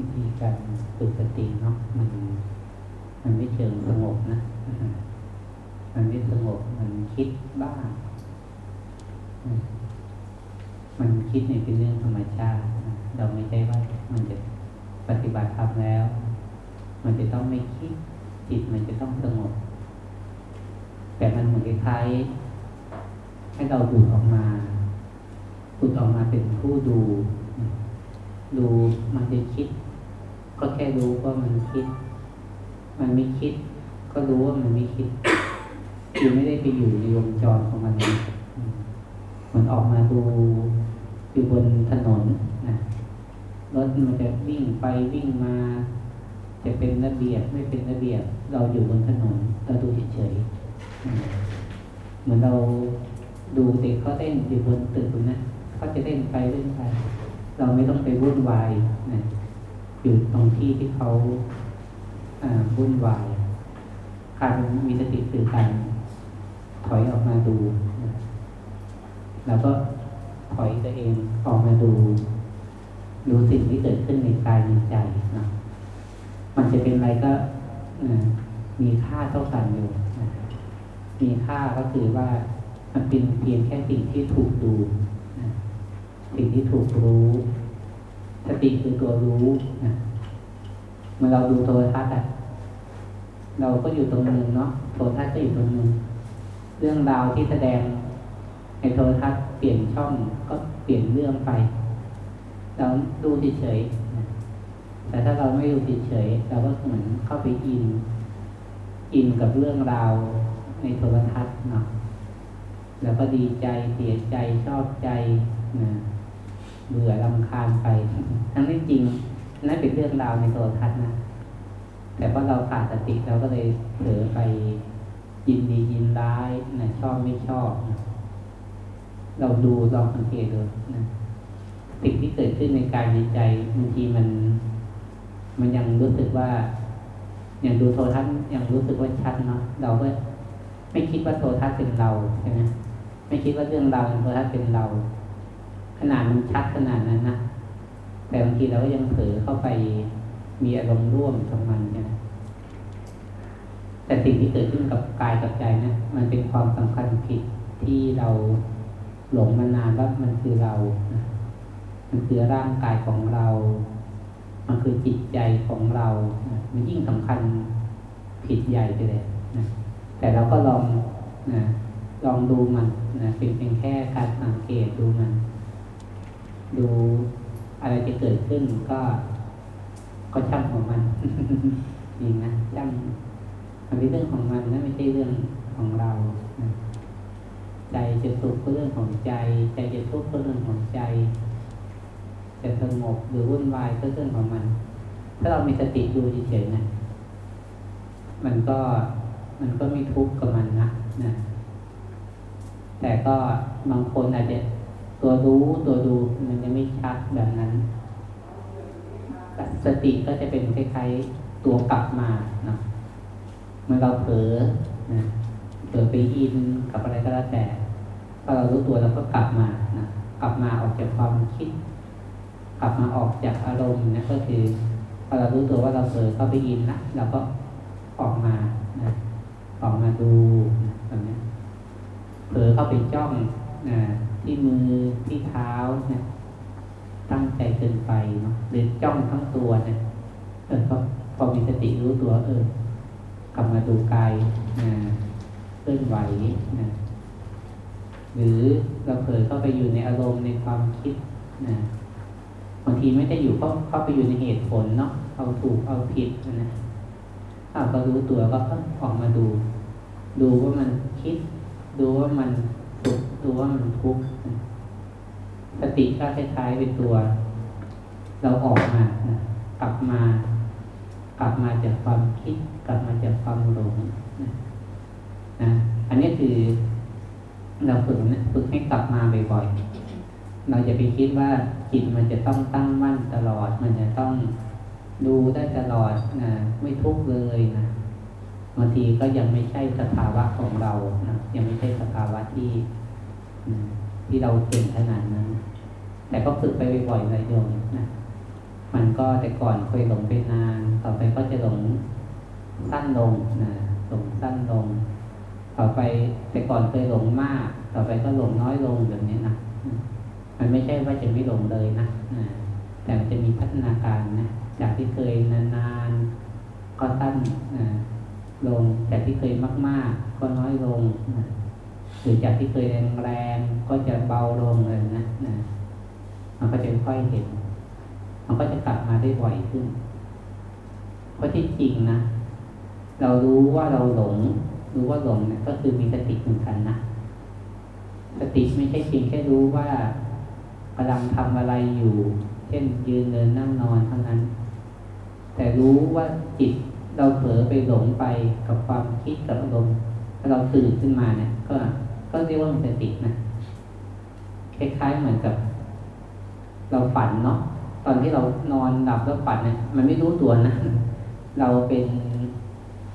วิธีการฝึกสติเนาะมัน มันไม่เชิงสงบนะ มันไม่สงบมันคิดบ้างมันคิดเนี่ยเป็นเรื่องธรรมชาติเราไม่ใช่ว่ามันจะปฏิบัติทำแล้ว มันจะต้องไม่คิดจิตมันจะต้องสงบ แต่มันเหมือนคล้ายให้เราดูออกมาดูออกมาเป็นผู้ดู ดูมันจะคิด ก็แค่รู้ว่ามันคิด มันไม่คิด ก็รู้ว่ามันไม่คิดคือไม่ได้ไปอยู่ในวงจรของมันมันออกมาดูอยู่บนถนนนะรถมันจะวิ่งไปวิ่งมา จะเป็นระเบียบไม่เป็นระเบียบ เราอยู่บนถนนเราดูเฉยๆเหมือนเราดูเด็กเขาเต้นอยู่บนตึกนะเขาจะเต้นไปเล่นไป เราไม่ต้องไปวุ่นวายนะ อยู่ตรงที่ที่เขาวุ่นวายการมีสติคือการถอยออกมาดูแล้วก็ถอยตัวเองออกมาดูดูสิ่งที่เกิดขึ้นในกายในใจนะมันจะเป็นอะไรก็มีค่าเท่ากันอยู่มีค่าก็คือว่ามันเป็นเพียงแค่สิ่งที่ถูกดูสิ่งที่ถูกรู้ สติคือตัวรู้นะเมื่อเราดูโทรทัศน์อะเราก็อยู่ตรงนึงเนาะโทรทัศน์ก็อยู่ตรงนึงเรื่องราวที่แสดงในโทรทัศน์เปลี่ยนช่องก็เปลี่ยนเรื่องไปเราดูเฉยๆแต่ถ้าเราไม่ดูเฉยๆเราก็เหมือนเข้าไปอินอินกับเรื่องราวในโทรทัศน์เนาะแล้วก็ดีใจเสียใจชอบใจนะ เบื่อลำคาญไป ทั้งที่จริงนั่นเป็นเรื่องราวในโทรทัศน์นะ แต่พอเราขาดสติเราก็เลยเผลอไปยินดียินร้ายนะชอบไม่ชอบนะเราดูลองสังเกตดูนะสิ่งที่เกิดขึ้นในกายในใจบางทีมัน มันยังรู้สึกว่าอย่างดูโทรทัศน์ยังรู้สึกว่าชัดเนาะเราก็ไม่คิดว่าโทรทัศน์เป็นเราใช่ไหมไม่คิดว่าเรื่องราวในโทรทัศน์เป็นเรา ขนาดมันชัดขนาดนั้นนะแต่บางทีเราก็ยังเผลอเข้าไปมีอารมณ์ร่วมกับมันใช่ไหมแต่สิ่งที่เกิดขึ้นกับกายกับใจนะมันเป็นความสำคัญผิดที่เราหลงมานานว่ามันคือเรานะมันคือร่างกายของเรา มันคือจิตใจของเรานะมันยิ่งสำคัญผิดใหญ่ไปเลยนะแต่เราก็ลองนะลองดูมันนะเป็นเพียงแค่การสังเกตดูมัน ดูอะไรจะเกิดขึ้นก็ ก็ช่างของมันจริงนะช่างมันเป็นเรื่องของมันนะไม่ใช่เรื่องของเรานะใจจะสุขก็เรื่องของใจ ใจจะทุกข์ก็เรื่องของใจจะสงบหรือวุ่นวายก็เรื่องของมัน ถ้าเรามีสติดูเฉยๆนะมันก็มันก็ไม่ทุกข์กับมันนะนะแต่ก็บางคนอาจจะ ตัวรู้ตัวดูมันยังไม่ชัดแบบนั้น สติก็จะเป็นคล้ายๆตัวกลับมาเนาะเมื่อเราเผลอนะเผลอไปอินกับอะไรก็แล้วแต่พอเรารู้ตัวเราก็กลับมานะกลับมาออกจากความคิด กลับมาออกจากอารมณ์นะก็คือพอเรารู้ตัวว่าเราเผลอเข้าไปอินนะเราก็ออกมานะออกมาดูแบบนี้เผลอเข้าไปจ้องนะ ที่มือที่เท้าเนี่ยตั้งใจเกินไปเนาะหรือจ้องทั้งตัวเนี่ยเออพอพอมีสติรู้ตัว เออกลับมาดูกายนะเคลื่อนไหวนะหรือเราเผลอเข้าไปอยู่ในอารมณ์ในความคิดนะบางทีไม่ได้อยู่ก็เข้าไปอยู่ในเหตุผลเนาะเอาถูกเอาผิดนะถ้าก็รู้ตัวก็ออกมาดู ดูว่ามันคิด ดูว่ามันสุขดูว่ามันทุกข์ สติก็คล้ายๆเป็นตัว เราออกมานะกลับมากลับมาจากความคิด กลับมาจากความหลงนะนะอันนี้คือเราฝึกนะฝึกให้กลับมาบ่อยๆเราจะไปคิดว่าจิตมันจะต้องตั้งมั่นตลอด มันจะต้องดูได้ตลอดนะไม่ทุกข์เลยนะบางทีก็ยังไม่ใช่สภาวะของเรานะยังไม่ใช่สภาวะที่ที่เราเก่งขนาดนั้น แต่ก็ฝึกไปบ่อยๆเลยโยมนะมันก็แต่ก่อนเคยหลงไปนาน ต่อไปก็จะหลงสั้นลงนะหลงสั้นลง ต่อไปแต่ก่อนเคยหลงมาก ต่อไปก็หลงน้อยลงแบบนี้นะมันไม่ใช่ว่าจะไม่หลงเลยนะแต่มันจะมีพัฒนาการนะจากที่เคยนานๆก็สั้นลงจากที่เคยมาก ๆ ก็น้อยลงหรือจากที่เคยแรงๆก็จะเบาลงเลยนะนะ มันก็จะค่อยเห็น มันก็จะกลับมาได้บ่อยขึ้น เพราะที่จริงนะ เรารู้ว่าเราหลง รู้ว่าหลงเนี่ยก็คือมีสติเหมือนกันนะ สติไม่ใช่เพียงแค่รู้ว่ากำลังทำอะไรอยู่ เช่นยืนเดินนั่งนอนเท่านั้น แต่รู้ว่าจิตเราเผลอไปหลงไปกับความคิดกับอารมณ์ถ้าเราตื่นขึ้นมาเนี่ย ก็ก็เรียกว่ามีสตินะคล้ายๆเหมือนกับ เราฝันเนาะตอนที่เรานอนหลับแล้วฝันเนี่ยมันไม่รู้ตัวนะเราเป็น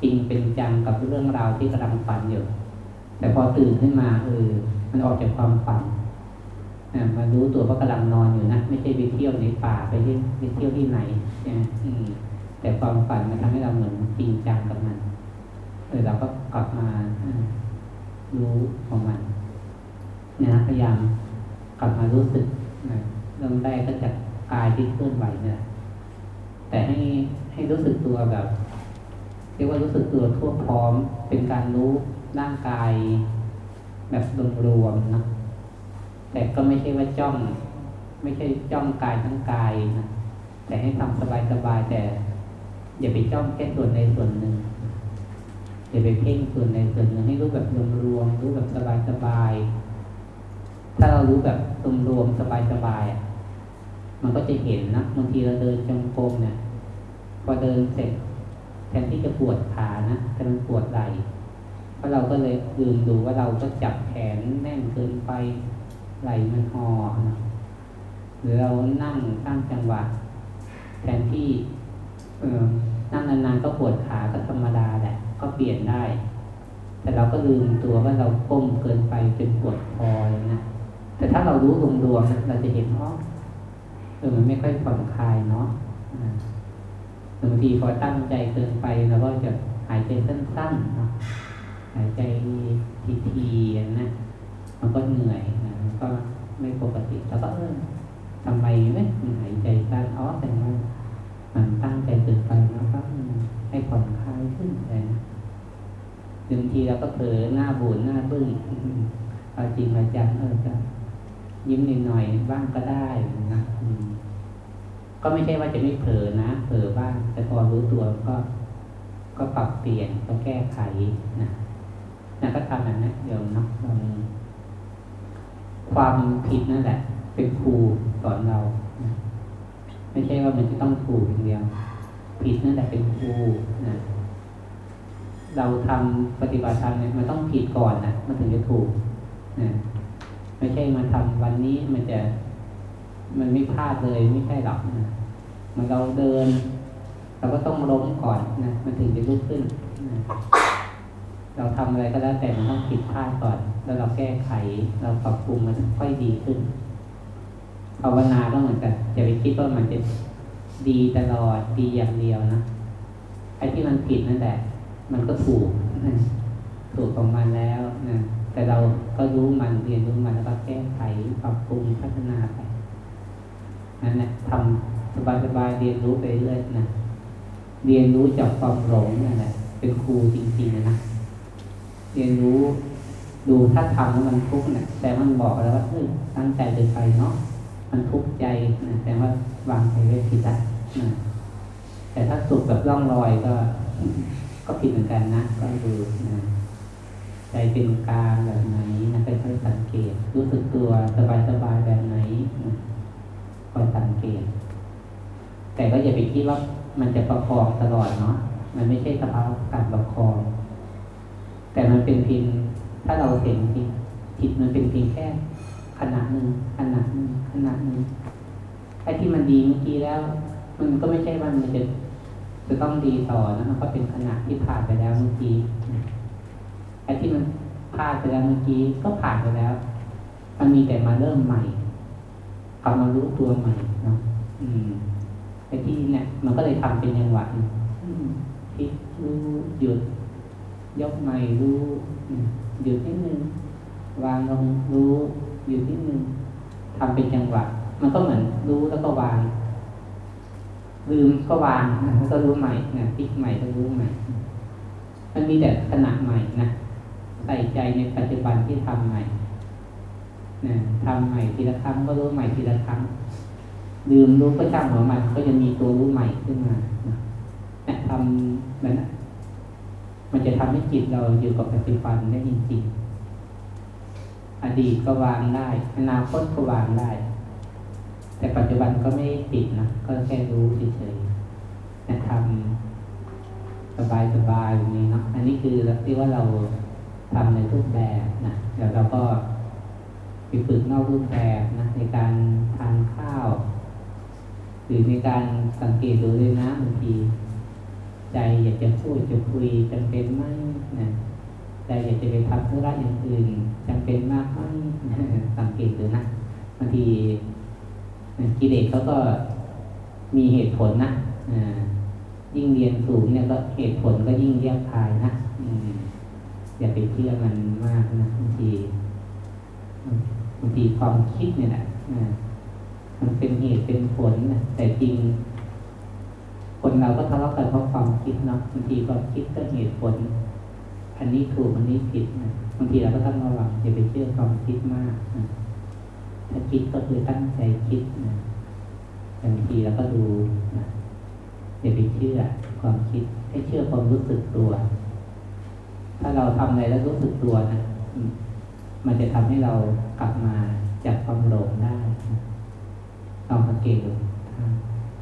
จริงเป็นจังกับเรื่องราวที่กำลังฝันอยู่ แต่พอตื่นขึ้นมาเออมันออกจากความฝันมารู้ตัวว่ากำลังนอนอยู่นะไม่ใช่ไปเที่ยวในป่าไปที่ไปเที่ยวที่ไหนใช่ไหมแต่ความฝันมันทำให้เราเหมือนจริงจังกับมันเออเราก็กลับมารู้ของมันเนี่ยนะพยายามกลับมารู้สึกนะ เริ่มแรกก็จะกายที่เคลื่อนไหวเนี่ยแต่ให้ให้รู้สึกตัวแบบเรียกว่ารู้สึกตัวทั่วพร้อม เป็นการรู้ร่างกาย แบบรวมๆนะแต่ก็ไม่ใช่ว่าจ้อง ไม่ใช่จ้องกายทั้งกายนะแต่ให้ทำสบายๆแต่ อย่าไปจ้องแค่ส่วนในส่วนหนึ่งอย่าไปเพ่งส่วนในส่วนหนึ่งให้รู้แบบรวมๆรู้แบบสบายๆถ้าเรารู้แบบรวมๆสบายๆ มันก็จะเห็นนะบางทีเราเดินจงกรมเนี่ยพอเดินเสร็จแทนที่จะปวดขานะแต่มันปวดไหล่เพราะเราก็เลยลืมดูว่าเราก็จับแขนแน่นเกินไปไหล่มันหอนะหรือเรานั่งสร้างจังหวะแทนที่เออนั่งนานๆก็ปวดขาก็ธรรมดาแหละ ก็เปลี่ยนได้ แต่เราก็ลืมตัวว่าเราก้มเกินไปจนปวดคอยนะแต่ถ้าเรารู้รวมๆเราจะเห็นว่า เออมันไม่ค่อยผ่อนคลายเนาะบางทีพอตั้งใจเกินไปเราก็จะหายใจสั้นๆเนาะหายใจทีๆนะมันก็เหนื่อยนะมันก็ไม่ปกติแล้วก็เออทำไมไม่หายใจสั้นอ๋อแต่ว่ามันตั้งใจเกินไปแล้วก็ให้ผ่อนคลายขึ้นเลยนะบางทีเราก็เผลอหน้าบูดหน้าบึ้งเอาจริงมาจังเออจะ ยิ้มหน่อยบ้างก็ได้นะก็ไม่ใช่ว่าจะไม่เผลอนะเผลอบ้าง แต่พอรู้ตัวก็ ก็ปรับเปลี่ยนก็แก้ไขนะนะก็ทำแบบนั้นเดี๋ยวนะลงความผิดนั่นแหละ เป็นครูสอนเราไม่ใช่ว่ามันจะต้องถูกอย่างเดียว ผิดนั่นแหละเป็นครูนะเราทำปฏิบัติธรรมเนี่ยมันต้องผิดก่อนนะมันถึงจะถูกนะ ไม่ใช่มาทำวันนี้มันจะมันไม่พลาดเลยไม่ใช่หรอกนะมันเราเดิน เราก็ต้องล้มก่อนนะมันถึงจะลุกขึ้นนะเราทำอะไรก็แล้วแต่มันต้องผิดพลาดก่อน แล้วเราแก้ไข เราปรับปรุงมันค่อยดีขึ้นภาวนาก็เหมือนกันอย่าไปคิดว่ามันจะดีตลอดดีอย่างเดียวนะไอ้ที่มันผิดนั่นแหละ มันก็ถูก ถูกของมันแล้วนะ แต่เราก็รู้มันเรียนรู้มันแล้วก็แก้ไขปรับปรุงพัฒนาไปนั่นแหละทำสบายๆเรียนรู้ไปเรื่อยนะเรียนรู้จากความหลงนั่นแหละเป็นครูจริงๆนะเรียนรู้ดูถ้าทำแล้วมันทุกข์เนี่ยแต่มันบอกแล้วว่าเออตั้งใจเดินไปเนาะมันทุกข์ใจนะแต่ว่าวางใจไว้ผิดแล้นะแต่ถ้าสุขแบบร่องรอยก็ ก็ผิดเหมือนกันนะก็ดูนะ ใจเป็นกลางแบบไหนนะค่อยๆสังเกต รู้สึกตัวสบายๆแบบไหนคอยสังเกต แต่ก็อย่าไปคิดว่ามันจะประคองตลอดเนาะมันไม่ใช่สภาวะการประคอง แต่มันเป็นเพียงถ้าเราเห็นจิตจิตมันเป็นเพียงแค่ขณะหนึ่งขณะหนึ่งขณะหนึ่งไอ้ที่มันดีเมื่อกี้แล้ว มันก็ไม่ใช่ว่ามันจะจะต้องดีต่อนะมันก็เป็นขณะที่ผ่านไปแล้วเมื่อกี้ ไอ้ที่มันพลาดไปแล้วเมื่อกี้ก็ผ่านไปแล้ว มันมีแต่มาเริ่มใหม่กลับมารู้ตัวใหม่เนาะอืมไอ้ที่เนี่ย มันก็เลยทำเป็นจังหวะอืมพลิกรู้หยุด ยกใหม่รู้หยุดนิดนึงวางลงรู้หยุดนิดนึงทำเป็นจังหวะ มันก็เหมือนรู้แล้วก็วาง ลืมก็วางแล้วก็รู้ใหม่นะพลิกใหม่ก็รู้ใหม่ มันมีแต่ขณะใหม่นะ ใส่ใจในปัจจุบันที่ทำใหม่นะทำใหม่ทีละครั้งก็รู้ใหม่ทีละครั้งลืมรู้ก็ช่างหัวมันก็จะมีตัวรู้ใหม่ขึ้นมานะนะทำแบบนั้นมันจะทำให้จิตเราอยู่กับปัจจุบันได้จริงๆอดีตก็วางได้อนาคตก็วางได้ แต่ปัจจุบันก็ไม่ได้ปิดนะก็แค่รู้เฉยๆนะทำสบายๆอย่างนี้เนาะอันนี้คือเรียกว่าเรา ทำในรูปแบบนะเดี๋ยวเราก็ไปฝึกนอกรูปแบบนะในการทานข้าว หรือในการสังเกตดูเลยนะบางทีใจอยากจะพูดจะคุยจำเป็นไหมนะใจอยากจะไปทำธุระอย่างอื่นจำเป็นมากไหมสังเกตดูนะบางทีกิเลสเขาก็มีเหตุผลนะอ่ายิ่งเรียนสูงเนี่ยก็เหตุผลก็ยิ่งเรียบคายนะ อืม อย่าไปเชื่อมันมากนะบางทีบางทีความคิดเนี่ยแหละมันเป็นเหตุเป็นผลนะแต่จริง คนเราก็ทะเลาะกันเพราะความคิดเนาะบางทีความคิดก็เหตุผล อันนี้ถูกอันนี้ผิดนะบางทีเราก็ต้องระวังอย่าไปเชื่อความคิดมากนะถ้าคิดก็คือตั้งใจคิดนะบางทีเราก็ดูนะอย่าไปเชื่อความคิดให้เชื่อความรู้สึกตัว ถ้าเราทำอะไรแล้วรู้สึกตัวนะมันจะทำให้เรากลับมาจากความหลงได้ลองสังเกตดู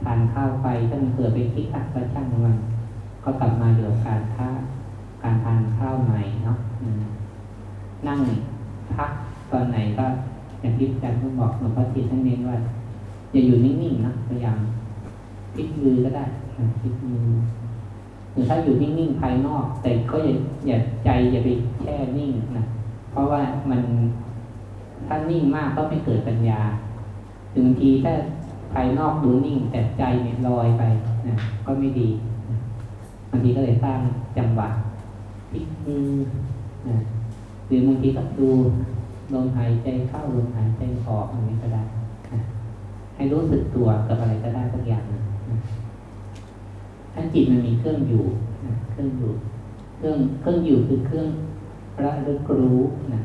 ทานข้าวไปถ้ามันเกิดไปคิดอักก็ช่างมันก็กลับมาอยู่กับการค้าการทานข้าวใหม่เนาะนั่งพักตอนไหนก็อย่างที่อาจารย์ก็บอกหลวงพ่อทีท่านเน้นว่าอย่าอยู่นิ่งๆนะพยายามพลิกมือก็ได้พลิกมือ หรือถ้าอยู่นิ่งๆภายนอก แต่ก็อย่าอย่าใจอย่าไปแช่นิ่งนะเพราะว่ามันถ้านิ่งมากก็ไม่เกิดปัญญา ถึงบางทีถ้าภายนอกดูนิ่ง แต่ใจเนี่ยลอยไปนะก็ไม่ดีบางทีก็เลยสร้างจังหวะพลิกมือนะหรือบางทีก็ดูลมหายใจเข้าลมหายใจออกอย่างนี้ก็ได้นะให้รู้สึกตัวกับอะไรก็ได้ทุกอย่างนะนะ ถ้าจิตมันมีเครื่องอยู่นะเครื่องอยู่ เครื่องเครื่องอยู่คือเครื่องระลึกรู้นะ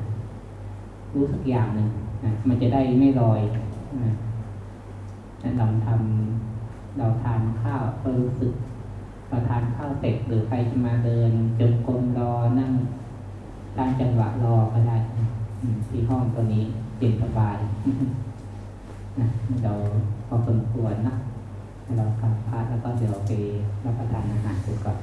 รู้สักอย่างหนึ่งนะมันจะได้ไม่ลอยนะนั่นเราทำเราทานข้าวก็รู้สึกเราทานข้าวเสร็จหรือใครจะมาเดินจงกรมรอนั่งตั้งจังหวะรอก็ได้ที่ห้องตัวนี้เย็นสบายนะเราพอสมควรนะ เรากลับพักแล้วก็เดี๋ยวไปรับประทานอาหารกันก่อน